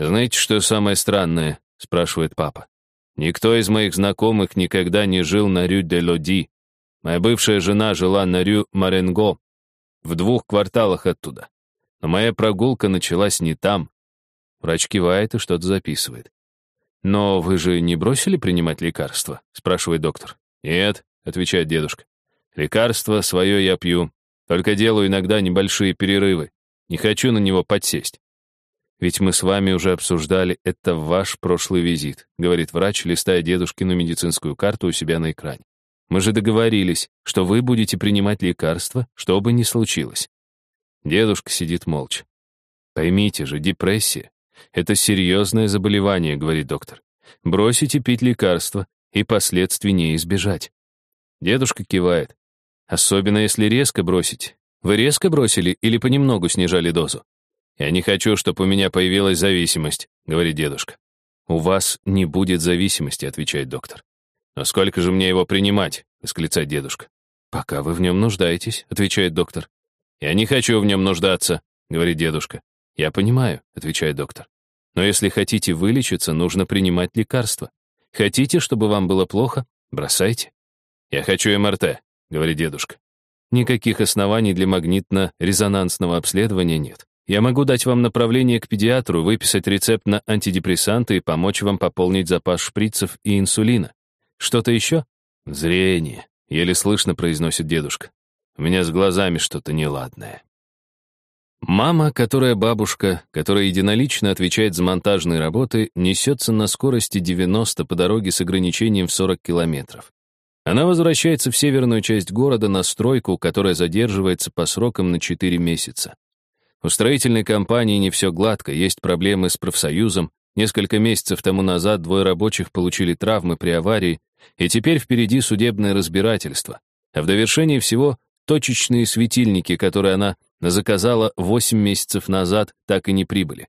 «Знаете, что самое странное?» — спрашивает папа. «Никто из моих знакомых никогда не жил на Рю-де-Лоди. Моя бывшая жена жила на Рю-Маренго, в двух кварталах оттуда. Но моя прогулка началась не там». Врач кивает и что-то записывает. «Но вы же не бросили принимать лекарства?» — спрашивает доктор. «Нет», — отвечает дедушка. «Лекарство свое я пью, только делаю иногда небольшие перерывы. Не хочу на него подсесть». «Ведь мы с вами уже обсуждали это в ваш прошлый визит», говорит врач, листая дедушкину медицинскую карту у себя на экране. «Мы же договорились, что вы будете принимать лекарства, что бы ни случилось». Дедушка сидит молча. «Поймите же, депрессия — это серьезное заболевание», — говорит доктор. «Бросите пить лекарства, и последствий не избежать». Дедушка кивает. «Особенно если резко бросить. Вы резко бросили или понемногу снижали дозу?» «Я не хочу, чтобы у меня появилась зависимость», — говорит дедушка. «У вас не будет зависимости», — отвечает доктор. «Но сколько же мне его принимать?» — восклицает дедушка. «Пока вы в нем нуждаетесь», — отвечает доктор. «Я не хочу в нем нуждаться», — говорит дедушка. «Я понимаю», — отвечает доктор. «Но если хотите вылечиться, нужно принимать лекарства. Хотите, чтобы вам было плохо? Бросайте». «Я хочу МРТ», — говорит дедушка. Никаких оснований для магнитно-резонансного обследования нет. Я могу дать вам направление к педиатру, выписать рецепт на антидепрессанты и помочь вам пополнить запас шприцев и инсулина. Что-то еще? Зрение, еле слышно произносит дедушка. У меня с глазами что-то неладное. Мама, которая бабушка, которая единолично отвечает за монтажные работы, несется на скорости 90 по дороге с ограничением в 40 километров. Она возвращается в северную часть города на стройку, которая задерживается по срокам на 4 месяца. У строительной компании не все гладко, есть проблемы с профсоюзом. Несколько месяцев тому назад двое рабочих получили травмы при аварии, и теперь впереди судебное разбирательство. А в довершении всего точечные светильники, которые она заказала 8 месяцев назад, так и не прибыли.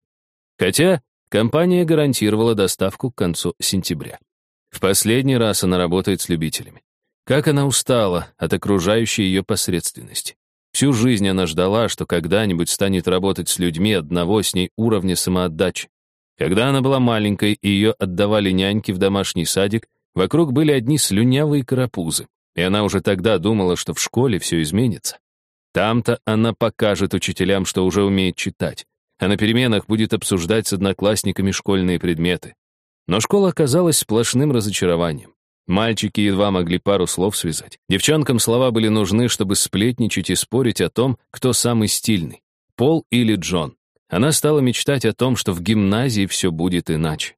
Хотя компания гарантировала доставку к концу сентября. В последний раз она работает с любителями. Как она устала от окружающей ее посредственности. Всю жизнь она ждала, что когда-нибудь станет работать с людьми одного с ней уровня самоотдачи. Когда она была маленькой и ее отдавали няньки в домашний садик, вокруг были одни слюнявые карапузы, и она уже тогда думала, что в школе все изменится. Там-то она покажет учителям, что уже умеет читать, а на переменах будет обсуждать с одноклассниками школьные предметы. Но школа оказалась сплошным разочарованием. Мальчики едва могли пару слов связать. Девчонкам слова были нужны, чтобы сплетничать и спорить о том, кто самый стильный, Пол или Джон. Она стала мечтать о том, что в гимназии все будет иначе.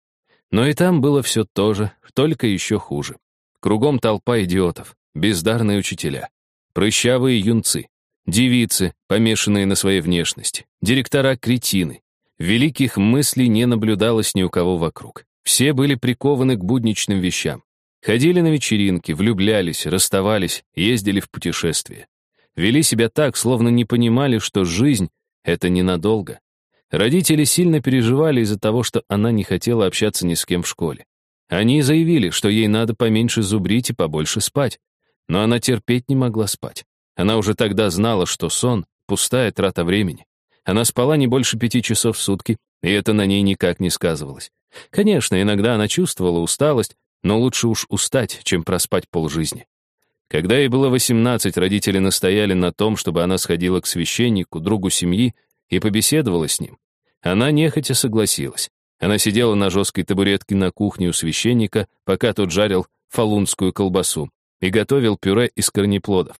Но и там было все то же, только еще хуже. Кругом толпа идиотов, бездарные учителя, прыщавые юнцы, девицы, помешанные на своей внешности, директора-кретины. Великих мыслей не наблюдалось ни у кого вокруг. Все были прикованы к будничным вещам. Ходили на вечеринки, влюблялись, расставались, ездили в путешествия. Вели себя так, словно не понимали, что жизнь — это ненадолго. Родители сильно переживали из-за того, что она не хотела общаться ни с кем в школе. Они заявили, что ей надо поменьше зубрить и побольше спать. Но она терпеть не могла спать. Она уже тогда знала, что сон — пустая трата времени. Она спала не больше пяти часов в сутки, и это на ней никак не сказывалось. Конечно, иногда она чувствовала усталость, но лучше уж устать, чем проспать полжизни. Когда ей было 18, родители настояли на том, чтобы она сходила к священнику, другу семьи, и побеседовала с ним. Она нехотя согласилась. Она сидела на жесткой табуретке на кухне у священника, пока тот жарил фалунскую колбасу и готовил пюре из корнеплодов.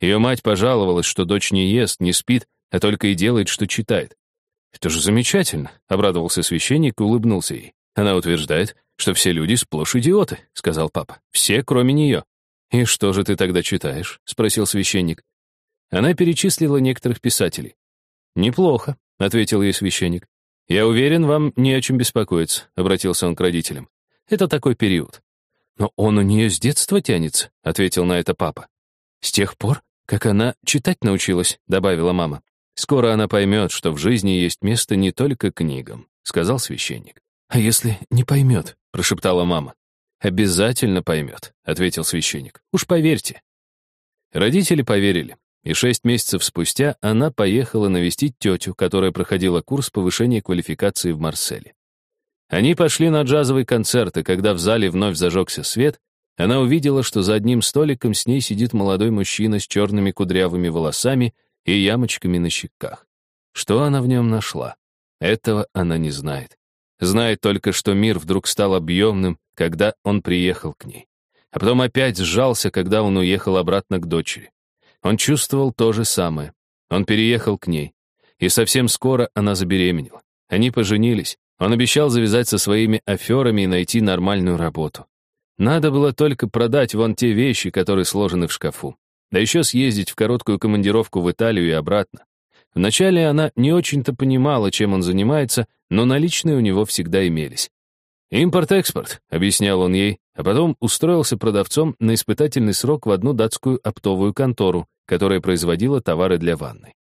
Ее мать пожаловалась, что дочь не ест, не спит, а только и делает, что читает. «Это же замечательно», — обрадовался священник и улыбнулся ей. Она утверждает, что все люди сплошь идиоты», — сказал папа. «Все, кроме нее». «И что же ты тогда читаешь?» — спросил священник. Она перечислила некоторых писателей. «Неплохо», — ответил ей священник. «Я уверен, вам не о чем беспокоиться», — обратился он к родителям. «Это такой период». «Но он у нее с детства тянется», — ответил на это папа. «С тех пор, как она читать научилась», — добавила мама. «Скоро она поймет, что в жизни есть место не только книгам», — сказал священник. «А если не поймет?» — прошептала мама. «Обязательно поймет», — ответил священник. «Уж поверьте». Родители поверили, и шесть месяцев спустя она поехала навестить тетю, которая проходила курс повышения квалификации в Марселе. Они пошли на джазовый концерт, и когда в зале вновь зажегся свет, она увидела, что за одним столиком с ней сидит молодой мужчина с черными кудрявыми волосами и ямочками на щеках. Что она в нем нашла? Этого она не знает. Знает только, что мир вдруг стал объемным, когда он приехал к ней. А потом опять сжался, когда он уехал обратно к дочери. Он чувствовал то же самое. Он переехал к ней. И совсем скоро она забеременела. Они поженились. Он обещал завязать со своими аферами и найти нормальную работу. Надо было только продать вон те вещи, которые сложены в шкафу. Да еще съездить в короткую командировку в Италию и обратно. Вначале она не очень-то понимала, чем он занимается, но наличные у него всегда имелись. «Импорт-экспорт», — объяснял он ей, а потом устроился продавцом на испытательный срок в одну датскую оптовую контору, которая производила товары для ванны.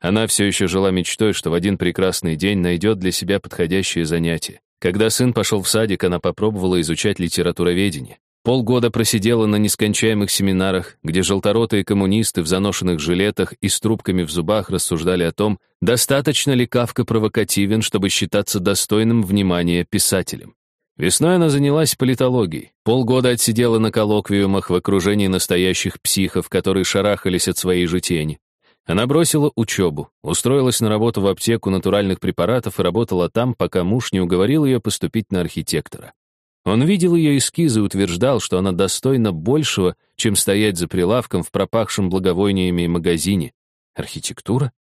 Она все еще жила мечтой, что в один прекрасный день найдет для себя подходящее занятие. Когда сын пошел в садик, она попробовала изучать литературоведение. Полгода просидела на нескончаемых семинарах, где желторотые коммунисты в заношенных жилетах и с трубками в зубах рассуждали о том, достаточно ли Кавка провокативен, чтобы считаться достойным внимания писателем. Весной она занялась политологией, полгода отсидела на коллоквиумах в окружении настоящих психов, которые шарахались от своей же тени. Она бросила учебу, устроилась на работу в аптеку натуральных препаратов и работала там, пока муж не уговорил ее поступить на архитектора. Он видел ее эскизы и утверждал, что она достойна большего, чем стоять за прилавком в пропахшем благовониями магазине. Архитектура?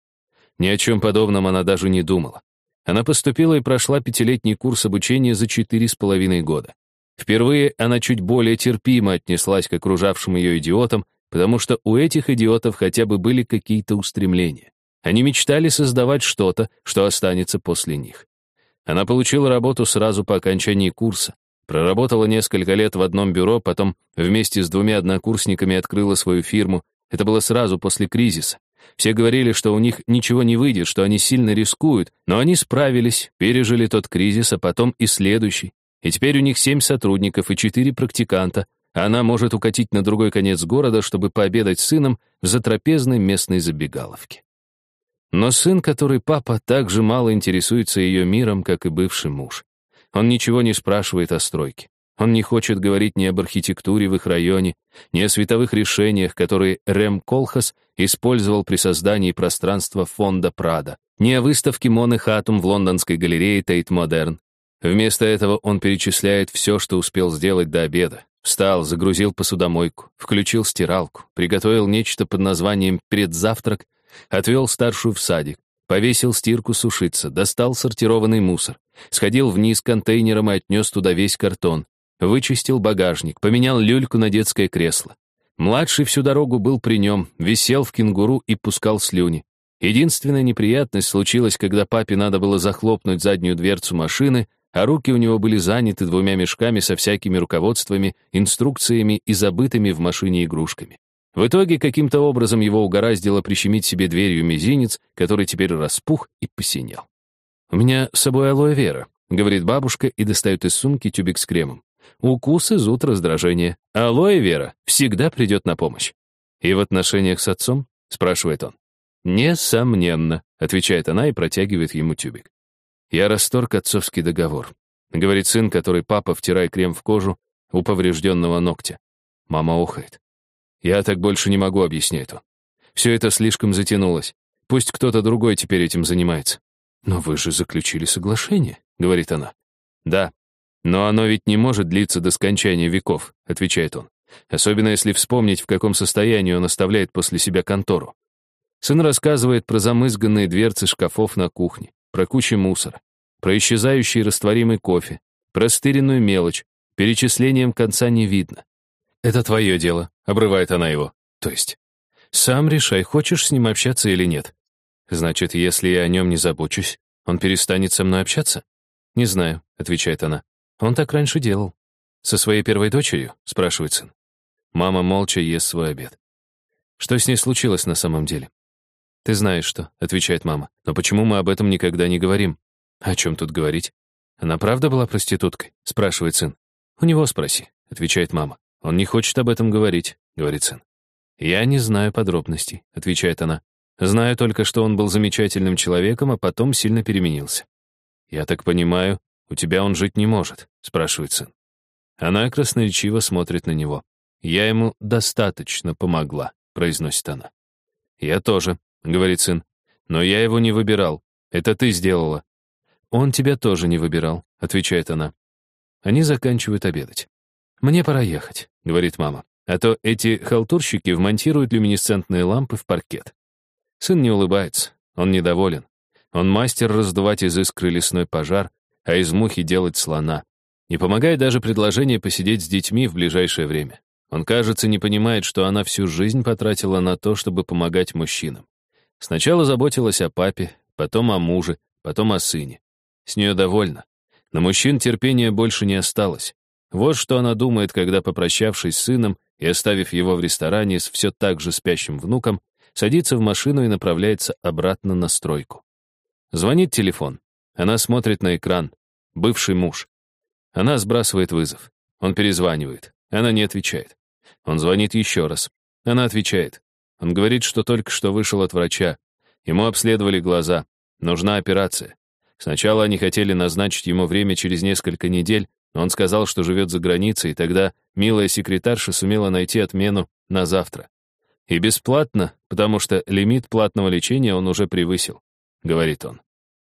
Ни о чем подобном она даже не думала. Она поступила и прошла пятилетний курс обучения за четыре с половиной года. Впервые она чуть более терпимо отнеслась к окружавшим ее идиотам, потому что у этих идиотов хотя бы были какие-то устремления. Они мечтали создавать что-то, что останется после них. Она получила работу сразу по окончании курса, проработала несколько лет в одном бюро, потом вместе с двумя однокурсниками открыла свою фирму. Это было сразу после кризиса. Все говорили, что у них ничего не выйдет, что они сильно рискуют, но они справились, пережили тот кризис, а потом и следующий. И теперь у них семь сотрудников и четыре практиканта, она может укатить на другой конец города, чтобы пообедать с сыном в затрапезной местной забегаловке. Но сын, который папа, так же мало интересуется ее миром, как и бывший муж. Он ничего не спрашивает о стройке. Он не хочет говорить ни об архитектуре в их районе, ни о световых решениях, которые Рэм Колхас использовал при создании пространства фонда Прада, ни о выставке Моны Хатум в лондонской галерее Тейт Модерн. Вместо этого он перечисляет все, что успел сделать до обеда, Встал, загрузил посудомойку, включил стиралку, приготовил нечто под названием «предзавтрак», отвел старшую в садик, повесил стирку сушиться, достал сортированный мусор, сходил вниз контейнером и отнес туда весь картон, вычистил багажник, поменял люльку на детское кресло. Младший всю дорогу был при нем, висел в кенгуру и пускал слюни. Единственная неприятность случилась, когда папе надо было захлопнуть заднюю дверцу машины, а руки у него были заняты двумя мешками со всякими руководствами, инструкциями и забытыми в машине игрушками. В итоге каким-то образом его угораздило прищемить себе дверью мизинец, который теперь распух и посинел. «У меня с собой алоэ вера», — говорит бабушка и достает из сумки тюбик с кремом. Укусы, зуд, раздражение. Алоэ вера всегда придет на помощь. «И в отношениях с отцом?» — спрашивает он. «Несомненно», — отвечает она и протягивает ему тюбик. Я расторг отцовский договор. Говорит сын, который папа, втирая крем в кожу у поврежденного ногтя. Мама охает. Я так больше не могу, объяснять он. Все это слишком затянулось. Пусть кто-то другой теперь этим занимается. Но вы же заключили соглашение, говорит она. Да, но оно ведь не может длиться до скончания веков, отвечает он. Особенно если вспомнить, в каком состоянии он оставляет после себя контору. Сын рассказывает про замызганные дверцы шкафов на кухне, про кучи мусора, про исчезающий растворимый кофе, про стыренную мелочь, перечислением конца не видно. «Это твое дело», — обрывает она его. «То есть, сам решай, хочешь с ним общаться или нет. Значит, если я о нем не забочусь, он перестанет со мной общаться?» «Не знаю», — отвечает она. «Он так раньше делал». «Со своей первой дочерью?» — спрашивает сын. Мама молча ест свой обед. Что с ней случилось на самом деле? «Ты знаешь что», — отвечает мама. «Но почему мы об этом никогда не говорим?» «О чем тут говорить?» «Она правда была проституткой?» — спрашивает сын. «У него спроси», — отвечает мама. «Он не хочет об этом говорить», — говорит сын. «Я не знаю подробностей», — отвечает она. «Знаю только, что он был замечательным человеком, а потом сильно переменился». «Я так понимаю, У тебя он жить не может?» — спрашивает сын. Она красноречиво смотрит на него. «Я ему достаточно помогла», — произносит она. «Я тоже», — говорит сын. «Но я его не выбирал. Это ты сделала». «Он тебя тоже не выбирал», — отвечает она. Они заканчивают обедать. «Мне пора ехать», — говорит мама. «А то эти халтурщики вмонтируют люминесцентные лампы в паркет». Сын не улыбается, он недоволен. Он мастер раздувать из искры лесной пожар, а из мухи делать слона. Не помогает даже предложение посидеть с детьми в ближайшее время. Он, кажется, не понимает, что она всю жизнь потратила на то, чтобы помогать мужчинам. Сначала заботилась о папе, потом о муже, потом о сыне. С нее довольна. На мужчин терпения больше не осталось. Вот что она думает, когда, попрощавшись с сыном и оставив его в ресторане с все так же спящим внуком, садится в машину и направляется обратно на стройку. Звонит телефон. Она смотрит на экран. Бывший муж. Она сбрасывает вызов. Он перезванивает. Она не отвечает. Он звонит еще раз. Она отвечает. Он говорит, что только что вышел от врача. Ему обследовали глаза. Нужна операция. Сначала они хотели назначить ему время через несколько недель, он сказал, что живет за границей, и тогда милая секретарша сумела найти отмену на завтра. И бесплатно, потому что лимит платного лечения он уже превысил, говорит он.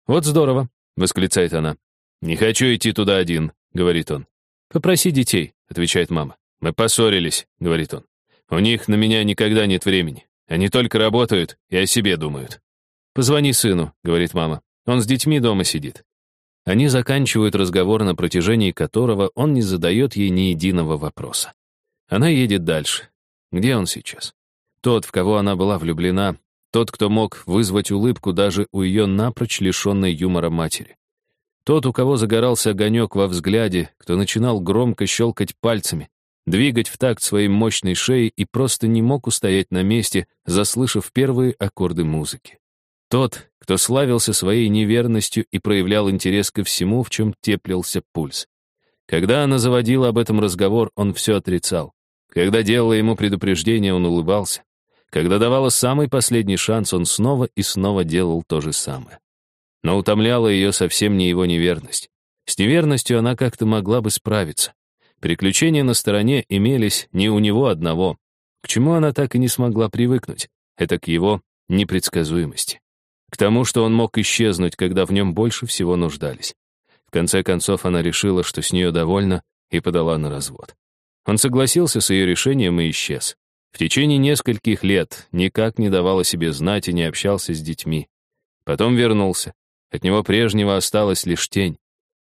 Вот здорово, восклицает она. Не хочу идти туда один, говорит он. Попроси детей, отвечает мама. Мы поссорились, говорит он. У них на меня никогда нет времени. Они только работают и о себе думают. Позвони сыну, говорит мама. Он с детьми дома сидит. Они заканчивают разговор, на протяжении которого он не задает ей ни единого вопроса. Она едет дальше. Где он сейчас? Тот, в кого она была влюблена, тот, кто мог вызвать улыбку даже у ее напрочь лишенной юмора матери. Тот, у кого загорался огонек во взгляде, кто начинал громко щелкать пальцами, двигать в такт своей мощной шеей и просто не мог устоять на месте, заслышав первые аккорды музыки. Тот, кто славился своей неверностью и проявлял интерес ко всему, в чем теплился пульс. Когда она заводила об этом разговор, он все отрицал. Когда делала ему предупреждение, он улыбался. Когда давала самый последний шанс, он снова и снова делал то же самое. Но утомляла ее совсем не его неверность. С неверностью она как-то могла бы справиться. Приключения на стороне имелись не у него одного. К чему она так и не смогла привыкнуть? Это к его непредсказуемости. К тому, что он мог исчезнуть, когда в нем больше всего нуждались. В конце концов, она решила, что с нее довольна, и подала на развод. Он согласился с ее решением и исчез. В течение нескольких лет никак не давал о себе знать и не общался с детьми. Потом вернулся. От него прежнего осталась лишь тень.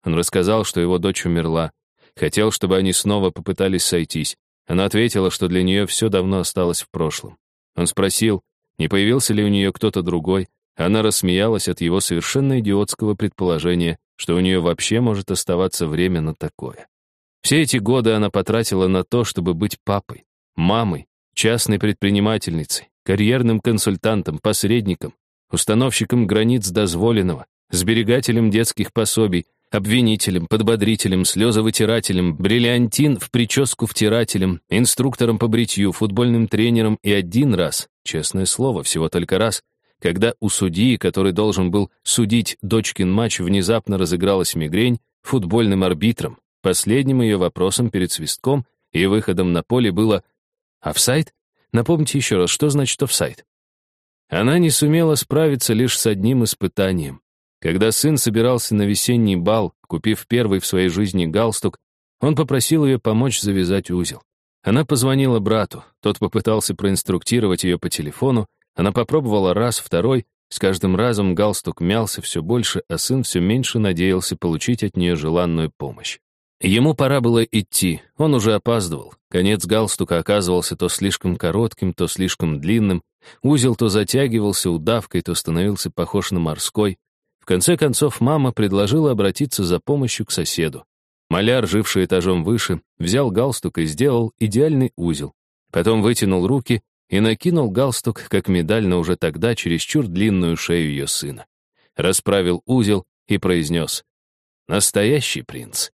Он рассказал, что его дочь умерла. Хотел, чтобы они снова попытались сойтись. Она ответила, что для нее все давно осталось в прошлом. Он спросил, не появился ли у нее кто-то другой. Она рассмеялась от его совершенно идиотского предположения, что у нее вообще может оставаться время на такое. Все эти годы она потратила на то, чтобы быть папой, мамой, частной предпринимательницей, карьерным консультантом, посредником, установщиком границ дозволенного, сберегателем детских пособий, обвинителем, подбодрителем, слезовытирателем, бриллиантин в прическу втирателем, инструктором по бритью, футбольным тренером и один раз, честное слово, всего только раз, когда у судьи, который должен был судить дочкин матч, внезапно разыгралась мигрень, футбольным арбитром. Последним ее вопросом перед свистком и выходом на поле было Офсайд? Напомните еще раз, что значит офсайд? Она не сумела справиться лишь с одним испытанием. Когда сын собирался на весенний бал, купив первый в своей жизни галстук, он попросил ее помочь завязать узел. Она позвонила брату, тот попытался проинструктировать ее по телефону, она попробовала раз, второй, с каждым разом галстук мялся все больше, а сын все меньше надеялся получить от нее желанную помощь. Ему пора было идти, он уже опаздывал. Конец галстука оказывался то слишком коротким, то слишком длинным. Узел то затягивался удавкой, то становился похож на морской. В конце концов, мама предложила обратиться за помощью к соседу. Маляр, живший этажом выше, взял галстук и сделал идеальный узел. Потом вытянул руки и накинул галстук, как медаль на уже тогда чересчур длинную шею ее сына. Расправил узел и произнес «Настоящий принц».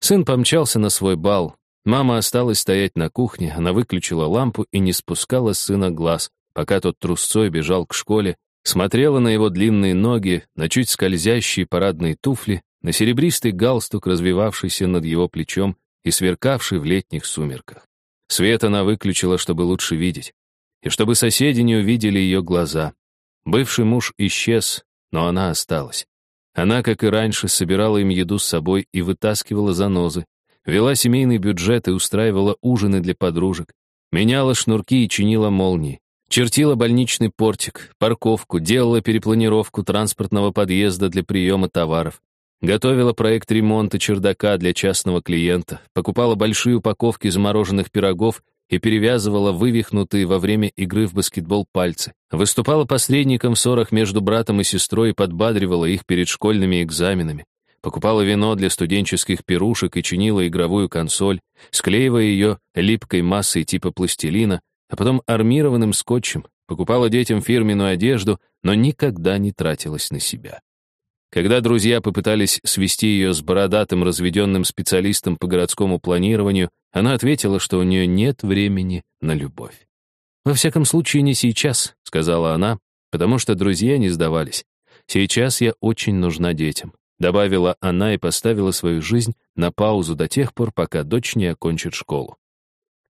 Сын помчался на свой бал. Мама осталась стоять на кухне, она выключила лампу и не спускала сына глаз, пока тот трусцой бежал к школе, смотрела на его длинные ноги, на чуть скользящие парадные туфли на серебристый галстук, развивавшийся над его плечом и сверкавший в летних сумерках. Свет она выключила, чтобы лучше видеть, и чтобы соседи не увидели ее глаза. Бывший муж исчез, но она осталась. Она, как и раньше, собирала им еду с собой и вытаскивала занозы, вела семейный бюджет и устраивала ужины для подружек, меняла шнурки и чинила молнии, чертила больничный портик, парковку, делала перепланировку транспортного подъезда для приема товаров, готовила проект ремонта чердака для частного клиента, покупала большие упаковки замороженных пирогов и перевязывала вывихнутые во время игры в баскетбол пальцы. Выступала посредником в ссорах между братом и сестрой и подбадривала их перед школьными экзаменами. Покупала вино для студенческих пирушек и чинила игровую консоль, склеивая ее липкой массой типа пластилина, а потом армированным скотчем. Покупала детям фирменную одежду, но никогда не тратилась на себя. Когда друзья попытались свести ее с бородатым разведенным специалистом по городскому планированию, она ответила, что у нее нет времени на любовь. «Во всяком случае, не сейчас», — сказала она, потому что друзья не сдавались. «Сейчас я очень нужна детям», — добавила она и поставила свою жизнь на паузу до тех пор, пока дочь не окончит школу.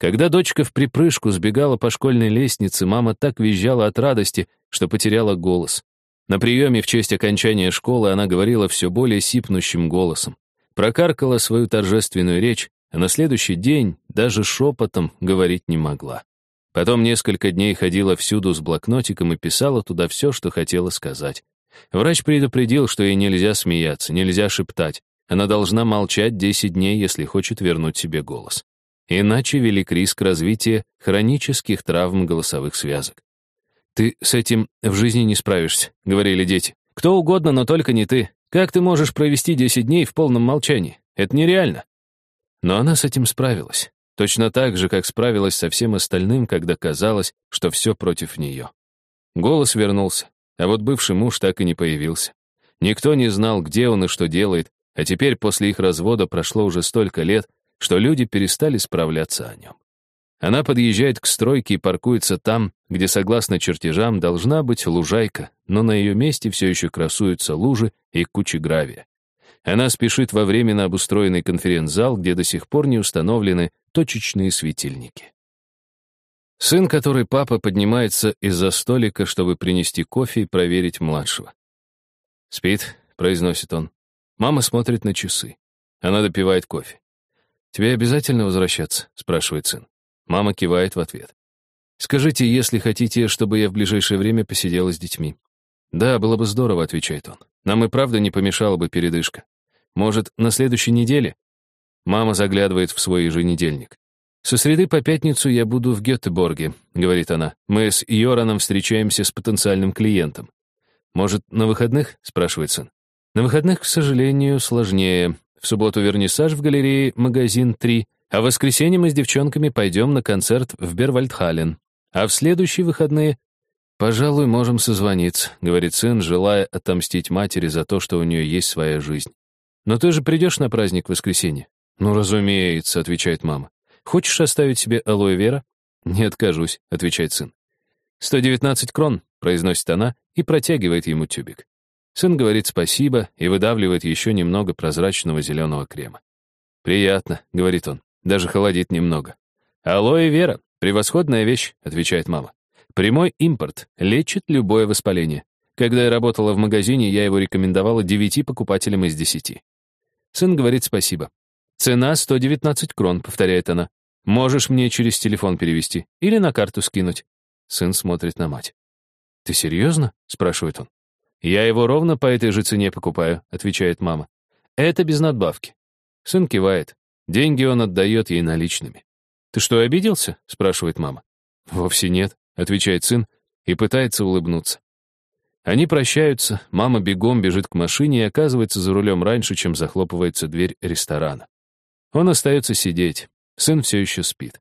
Когда дочка в припрыжку сбегала по школьной лестнице, мама так визжала от радости, что потеряла голос. На приеме в честь окончания школы она говорила все более сипнущим голосом. Прокаркала свою торжественную речь, на следующий день даже шепотом говорить не могла. Потом несколько дней ходила всюду с блокнотиком и писала туда все, что хотела сказать. Врач предупредил, что ей нельзя смеяться, нельзя шептать. Она должна молчать 10 дней, если хочет вернуть себе голос. Иначе велик риск развития хронических травм голосовых связок. «Ты с этим в жизни не справишься», — говорили дети. «Кто угодно, но только не ты. Как ты можешь провести 10 дней в полном молчании? Это нереально». Но она с этим справилась. Точно так же, как справилась со всем остальным, когда казалось, что все против нее. Голос вернулся, а вот бывший муж так и не появился. Никто не знал, где он и что делает, а теперь после их развода прошло уже столько лет, что люди перестали справляться о нем. Она подъезжает к стройке и паркуется там, где, согласно чертежам, должна быть лужайка, но на ее месте все еще красуются лужи и кучи гравия. Она спешит во временно обустроенный конференц-зал, где до сих пор не установлены точечные светильники. Сын, который папа, поднимается из-за столика, чтобы принести кофе и проверить младшего. «Спит», — произносит он. Мама смотрит на часы. Она допивает кофе. «Тебе обязательно возвращаться?» — спрашивает сын. Мама кивает в ответ. «Скажите, если хотите, чтобы я в ближайшее время посидела с детьми». «Да, было бы здорово», — отвечает он. «Нам и правда не помешала бы передышка. Может, на следующей неделе?» Мама заглядывает в свой еженедельник. «Со среды по пятницу я буду в Гетеборге», — говорит она. «Мы с Йораном встречаемся с потенциальным клиентом». «Может, на выходных?» — спрашивает сын. «На выходных, к сожалению, сложнее. В субботу вернисаж в галерее «Магазин 3», а в воскресенье мы с девчонками пойдем на концерт в Бервальдхален. А в следующие выходные... «Пожалуй, можем созвониться», — говорит сын, желая отомстить матери за то, что у нее есть своя жизнь. «Но ты же придешь на праздник в воскресенье?» «Ну, разумеется», — отвечает мама. «Хочешь оставить себе алоэ вера?» «Не откажусь», — отвечает сын. «Сто девятнадцать крон», — произносит она и протягивает ему тюбик. Сын говорит спасибо и выдавливает еще немного прозрачного зеленого крема. «Приятно», — говорит он. Даже холодит немного. «Алоэ вера — превосходная вещь», — отвечает мама. «Прямой импорт лечит любое воспаление. Когда я работала в магазине, я его рекомендовала девяти покупателям из десяти». Сын говорит спасибо. «Цена 119 крон», — повторяет она. «Можешь мне через телефон перевести или на карту скинуть». Сын смотрит на мать. «Ты серьезно?» — спрашивает он. «Я его ровно по этой же цене покупаю», — отвечает мама. «Это без надбавки». Сын кивает. Деньги он отдает ей наличными. «Ты что, обиделся?» — спрашивает мама. «Вовсе нет», — отвечает сын и пытается улыбнуться. Они прощаются, мама бегом бежит к машине и оказывается за рулем раньше, чем захлопывается дверь ресторана. Он остается сидеть, сын все еще спит.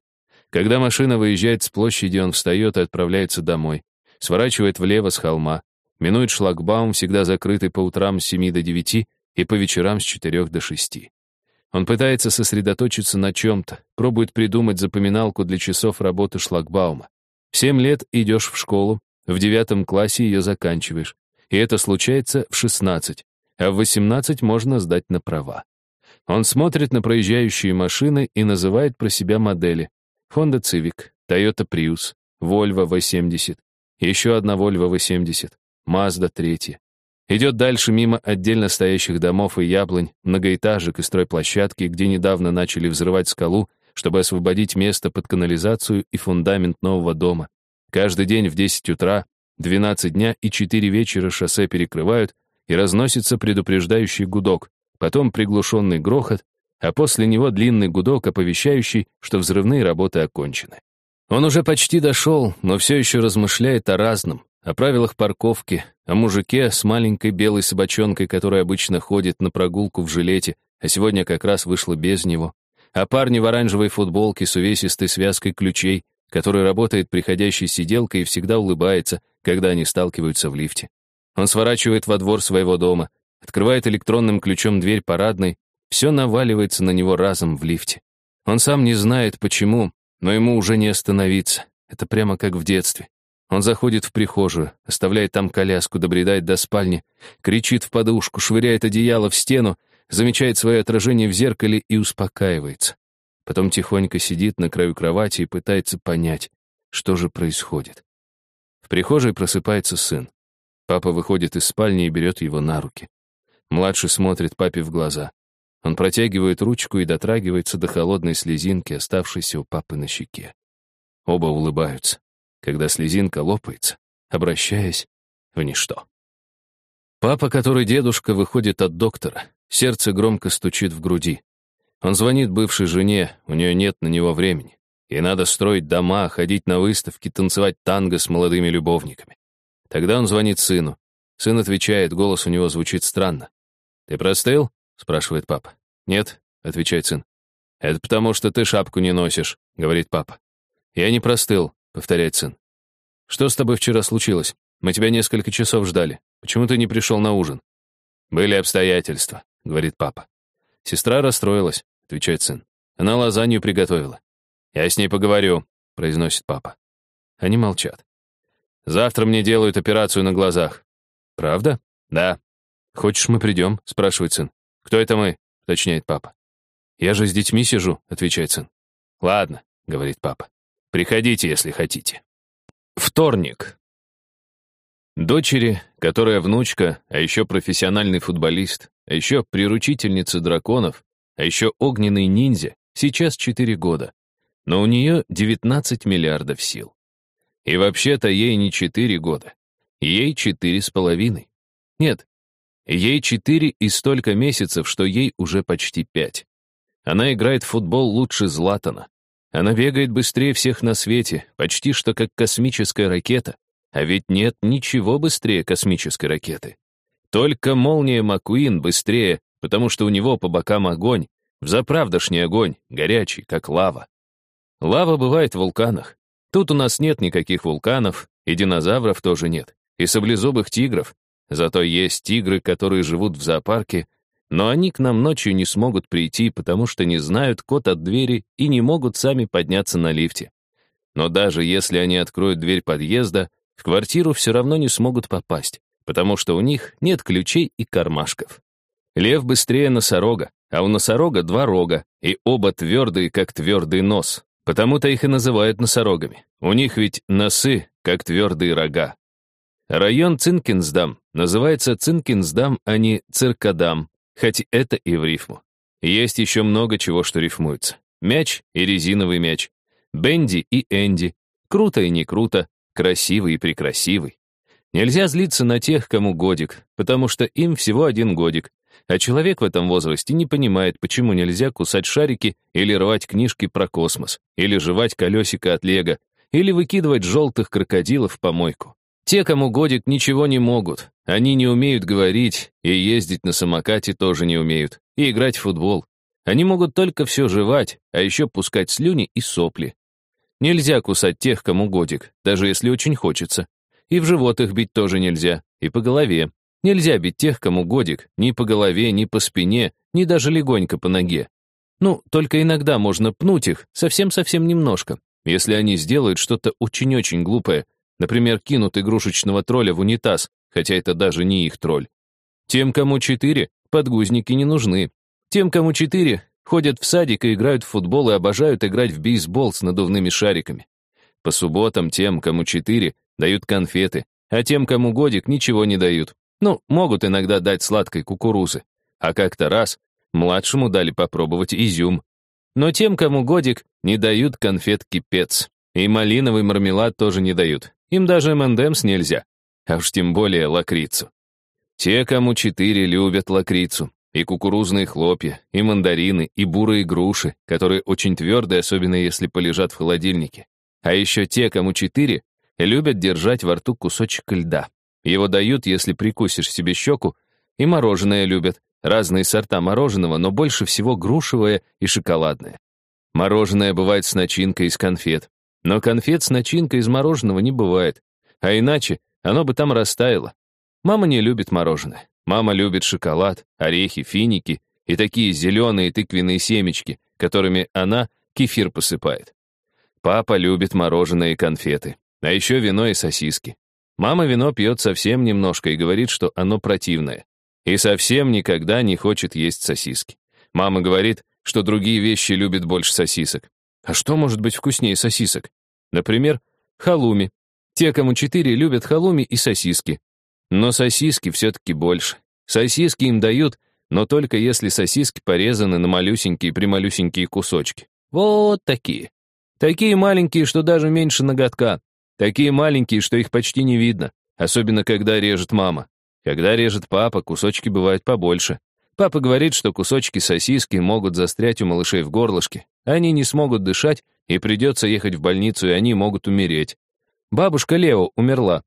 Когда машина выезжает с площади, он встает и отправляется домой, сворачивает влево с холма, минует шлагбаум, всегда закрытый по утрам с 7 до 9 и по вечерам с 4 до 6. Он пытается сосредоточиться на чем-то, пробует придумать запоминалку для часов работы шлагбаума. В семь лет идешь в школу, в девятом классе ее заканчиваешь. И это случается в шестнадцать. а в 18 можно сдать на права. Он смотрит на проезжающие машины и называет про себя модели. Honda Civic, Toyota Prius, Volvo V70, еще одна Volvo V70, Mazda 3. Идет дальше мимо отдельно стоящих домов и яблонь, многоэтажек и стройплощадки, где недавно начали взрывать скалу, чтобы освободить место под канализацию и фундамент нового дома. Каждый день в 10 утра, 12 дня и 4 вечера шоссе перекрывают, и разносится предупреждающий гудок, потом приглушенный грохот, а после него длинный гудок, оповещающий, что взрывные работы окончены. Он уже почти дошел, но все еще размышляет о разном, о правилах парковки, о мужике с маленькой белой собачонкой, которая обычно ходит на прогулку в жилете, а сегодня как раз вышла без него, о парне в оранжевой футболке с увесистой связкой ключей, который работает приходящей сиделкой и всегда улыбается, когда они сталкиваются в лифте. Он сворачивает во двор своего дома, открывает электронным ключом дверь парадной, все наваливается на него разом в лифте. Он сам не знает, почему, но ему уже не остановиться. Это прямо как в детстве. Он заходит в прихожую, оставляет там коляску, добредает до спальни, кричит в подушку, швыряет одеяло в стену, замечает свое отражение в зеркале и успокаивается. Потом тихонько сидит на краю кровати и пытается понять, что же происходит. В прихожей просыпается сын. Папа выходит из спальни и берет его на руки. Младший смотрит папе в глаза. Он протягивает ручку и дотрагивается до холодной слезинки, оставшейся у папы на щеке. Оба улыбаются, когда слезинка лопается, обращаясь в ничто. Папа, который дедушка, выходит от доктора. Сердце громко стучит в груди. Он звонит бывшей жене, у нее нет на него времени. Ей надо строить дома, ходить на выставки, танцевать танго с молодыми любовниками. Тогда он звонит сыну. Сын отвечает, голос у него звучит странно. «Ты простыл?» — спрашивает папа. «Нет», — отвечает сын. «Это потому, что ты шапку не носишь», — говорит папа. «Я не простыл», — повторяет сын. «Что с тобой вчера случилось? Мы тебя несколько часов ждали. Почему ты не пришел на ужин?» «Были обстоятельства», — говорит папа. «Сестра расстроилась», — отвечает сын. «Она лазанью приготовила». «Я с ней поговорю», — произносит папа. Они молчат. Завтра мне делают операцию на глазах. Правда? Да. Хочешь, мы придем? Спрашивает сын. Кто это мы? Уточняет папа. Я же с детьми сижу, отвечает сын. Ладно, говорит папа. Приходите, если хотите. Вторник. Дочери, которая внучка, а еще профессиональный футболист, а еще приручительница драконов, а еще огненный ниндзя, сейчас 4 года. Но у нее 19 миллиардов сил. И вообще-то ей не четыре года. Ей четыре с половиной. Нет, ей четыре и столько месяцев, что ей уже почти пять. Она играет в футбол лучше Златана. Она бегает быстрее всех на свете, почти что как космическая ракета. А ведь нет ничего быстрее космической ракеты. Только молния Маккуин быстрее, потому что у него по бокам огонь, взаправдошний огонь, горячий, как лава. Лава бывает в вулканах, Тут у нас нет никаких вулканов, и динозавров тоже нет, и саблезубых тигров. Зато есть тигры, которые живут в зоопарке, но они к нам ночью не смогут прийти, потому что не знают код от двери и не могут сами подняться на лифте. Но даже если они откроют дверь подъезда, в квартиру все равно не смогут попасть, потому что у них нет ключей и кармашков. Лев быстрее носорога, а у носорога два рога, и оба твердые, как твердый нос, Потому-то их и называют носорогами. У них ведь носы, как твердые рога. Район Цинкинсдам называется Цинкинсдам, а не Циркадам, хоть это и в рифму. Есть еще много чего, что рифмуется. Мяч и резиновый мяч. Бенди и Энди. Круто и не круто. Красивый и прекрасивый. Нельзя злиться на тех, кому годик, потому что им всего один годик, а человек в этом возрасте не понимает, почему нельзя кусать шарики или рвать книжки про космос, или жевать колесико от лего, или выкидывать желтых крокодилов в помойку. Те, кому годик, ничего не могут. Они не умеют говорить, и ездить на самокате тоже не умеют, и играть в футбол. Они могут только все жевать, а еще пускать слюни и сопли. Нельзя кусать тех, кому годик, даже если очень хочется. И в живот их бить тоже нельзя, и по голове, Нельзя бить тех, кому годик, ни по голове, ни по спине, ни даже легонько по ноге. Ну, только иногда можно пнуть их, совсем-совсем немножко, если они сделают что-то очень-очень глупое, например, кинут игрушечного тролля в унитаз, хотя это даже не их тролль. Тем, кому четыре, подгузники не нужны. Тем, кому четыре, ходят в садик и играют в футбол и обожают играть в бейсбол с надувными шариками. По субботам тем, кому четыре, дают конфеты, а тем, кому годик, ничего не дают. Ну, могут иногда дать сладкой кукурузы. А как-то раз младшему дали попробовать изюм. Но тем, кому годик, не дают конфет кипец. И малиновый мармелад тоже не дают. Им даже МНДМС нельзя. А уж тем более лакрицу. Те, кому четыре, любят лакрицу. И кукурузные хлопья, и мандарины, и бурые груши, которые очень твердые, особенно если полежат в холодильнике. А еще те, кому четыре, любят держать во рту кусочек льда. Его дают, если прикусишь себе щеку, и мороженое любят, разные сорта мороженого, но больше всего грушевое и шоколадное. Мороженое бывает с начинкой из конфет, но конфет с начинкой из мороженого не бывает, а иначе оно бы там растаяло. Мама не любит мороженое. Мама любит шоколад, орехи, финики и такие зеленые тыквенные семечки, которыми она кефир посыпает. Папа любит мороженое и конфеты, а еще вино и сосиски. Мама вино пьет совсем немножко и говорит, что оно противное. И совсем никогда не хочет есть сосиски. Мама говорит, что другие вещи любят больше сосисок. А что может быть вкуснее сосисок? Например, халуми. Те, кому четыре, любят халуми и сосиски. Но сосиски все-таки больше. Сосиски им дают, но только если сосиски порезаны на малюсенькие-прималюсенькие кусочки. Вот такие. Такие маленькие, что даже меньше ноготка. Такие маленькие, что их почти не видно. Особенно, когда режет мама. Когда режет папа, кусочки бывают побольше. Папа говорит, что кусочки сосиски могут застрять у малышей в горлышке. Они не смогут дышать, и придется ехать в больницу, и они могут умереть. Бабушка Лео умерла.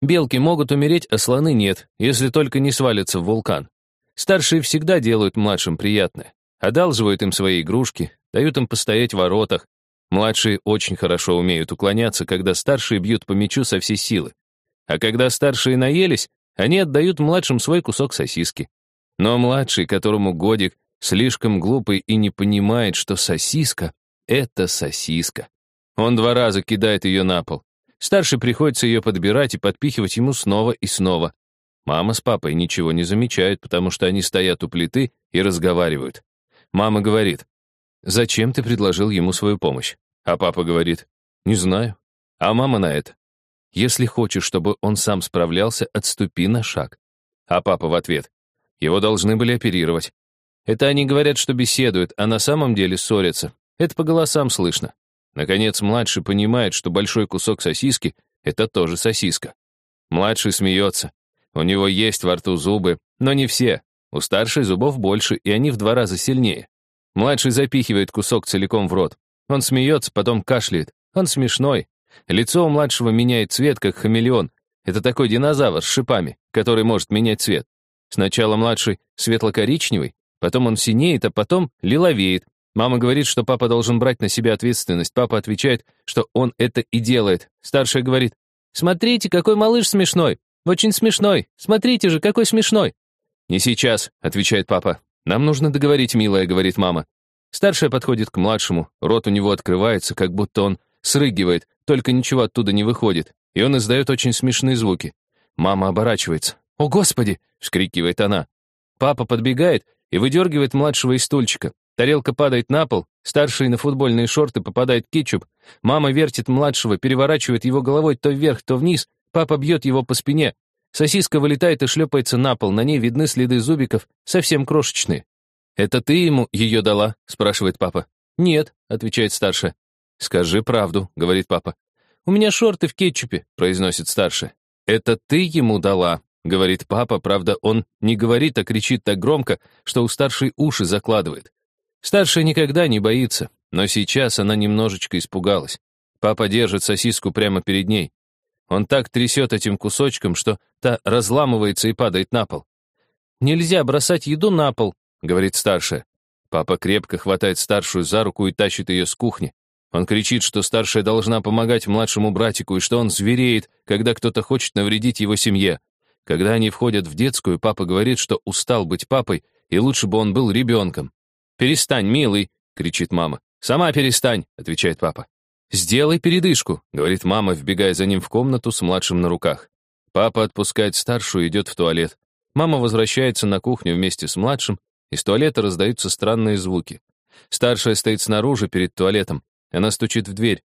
Белки могут умереть, а слоны нет, если только не свалятся в вулкан. Старшие всегда делают младшим приятное. Одалживают им свои игрушки, дают им постоять в воротах. Младшие очень хорошо умеют уклоняться, когда старшие бьют по мячу со всей силы. А когда старшие наелись, они отдают младшим свой кусок сосиски. Но младший, которому годик, слишком глупый и не понимает, что сосиска — это сосиска. Он два раза кидает ее на пол. Старший приходится ее подбирать и подпихивать ему снова и снова. Мама с папой ничего не замечают, потому что они стоят у плиты и разговаривают. Мама говорит, «Зачем ты предложил ему свою помощь?» А папа говорит, «Не знаю». А мама на это, «Если хочешь, чтобы он сам справлялся, отступи на шаг». А папа в ответ, «Его должны были оперировать». Это они говорят, что беседуют, а на самом деле ссорятся. Это по голосам слышно. Наконец, младший понимает, что большой кусок сосиски — это тоже сосиска. Младший смеется. У него есть во рту зубы, но не все. У старшей зубов больше, и они в два раза сильнее. Младший запихивает кусок целиком в рот. Он смеется, потом кашляет. Он смешной. Лицо у младшего меняет цвет, как хамелеон. Это такой динозавр с шипами, который может менять цвет. Сначала младший светло-коричневый, потом он синеет, а потом лиловеет, Мама говорит, что папа должен брать на себя ответственность. Папа отвечает, что он это и делает. Старшая говорит, «Смотрите, какой малыш смешной! Очень смешной! Смотрите же, какой смешной!» «Не сейчас», — отвечает папа. «Нам нужно договорить, милая», — говорит мама. Старшая подходит к младшему, рот у него открывается, как будто он срыгивает, только ничего оттуда не выходит, и он издает очень смешные звуки. Мама оборачивается. «О, Господи!» — вскрикивает она. Папа подбегает и выдергивает младшего из стульчика. Тарелка падает на пол, старший на футбольные шорты попадает кетчуп, мама вертит младшего, переворачивает его головой то вверх, то вниз, папа бьет его по спине. Сосиска вылетает и шлепается на пол, на ней видны следы зубиков, совсем крошечные. «Это ты ему ее дала?» — спрашивает папа. «Нет», — отвечает старшая. «Скажи правду», — говорит папа. «У меня шорты в кетчупе», — произносит старшая. «Это ты ему дала», — говорит папа, правда, он не говорит, а кричит так громко, что у старшей уши закладывает. Старшая никогда не боится, но сейчас она немножечко испугалась. Папа держит сосиску прямо перед ней. Он так трясет этим кусочком, что та разламывается и падает на пол. «Нельзя бросать еду на пол», — говорит старшая. Папа крепко хватает старшую за руку и тащит ее с кухни. Он кричит, что старшая должна помогать младшему братику и что он звереет, когда кто-то хочет навредить его семье. Когда они входят в детскую, папа говорит, что устал быть папой, и лучше бы он был ребенком. «Перестань, милый!» — кричит мама. «Сама перестань!» — отвечает папа. «Сделай передышку», — говорит мама, вбегая за ним в комнату с младшим на руках. Папа отпускает старшую и идет в туалет. Мама возвращается на кухню вместе с младшим, из туалета раздаются странные звуки. Старшая стоит снаружи перед туалетом. Она стучит в дверь.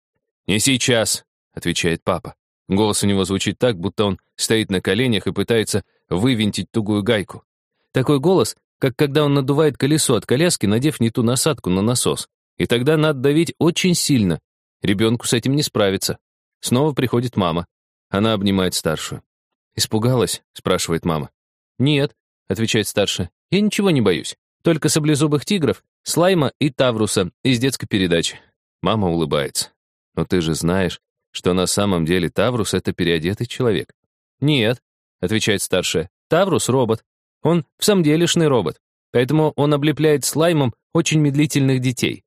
«Не сейчас», — отвечает папа. Голос у него звучит так, будто он стоит на коленях и пытается вывинтить тугую гайку. Такой голос, как когда он надувает колесо от коляски, надев не ту насадку на насос. И тогда надо давить очень сильно. Ребенку с этим не справиться. Снова приходит мама. Она обнимает старшую. «Испугалась?» — спрашивает мама. «Нет», — отвечает старшая. «Я ничего не боюсь. Только саблезубых тигров, слайма и тавруса из детской передачи». Мама улыбается. «Но ты же знаешь, что на самом деле Таврус — это переодетый человек». «Нет», — отвечает старшая. «Таврус — робот. Он в самом делешный робот. Поэтому он облепляет слаймом очень медлительных детей.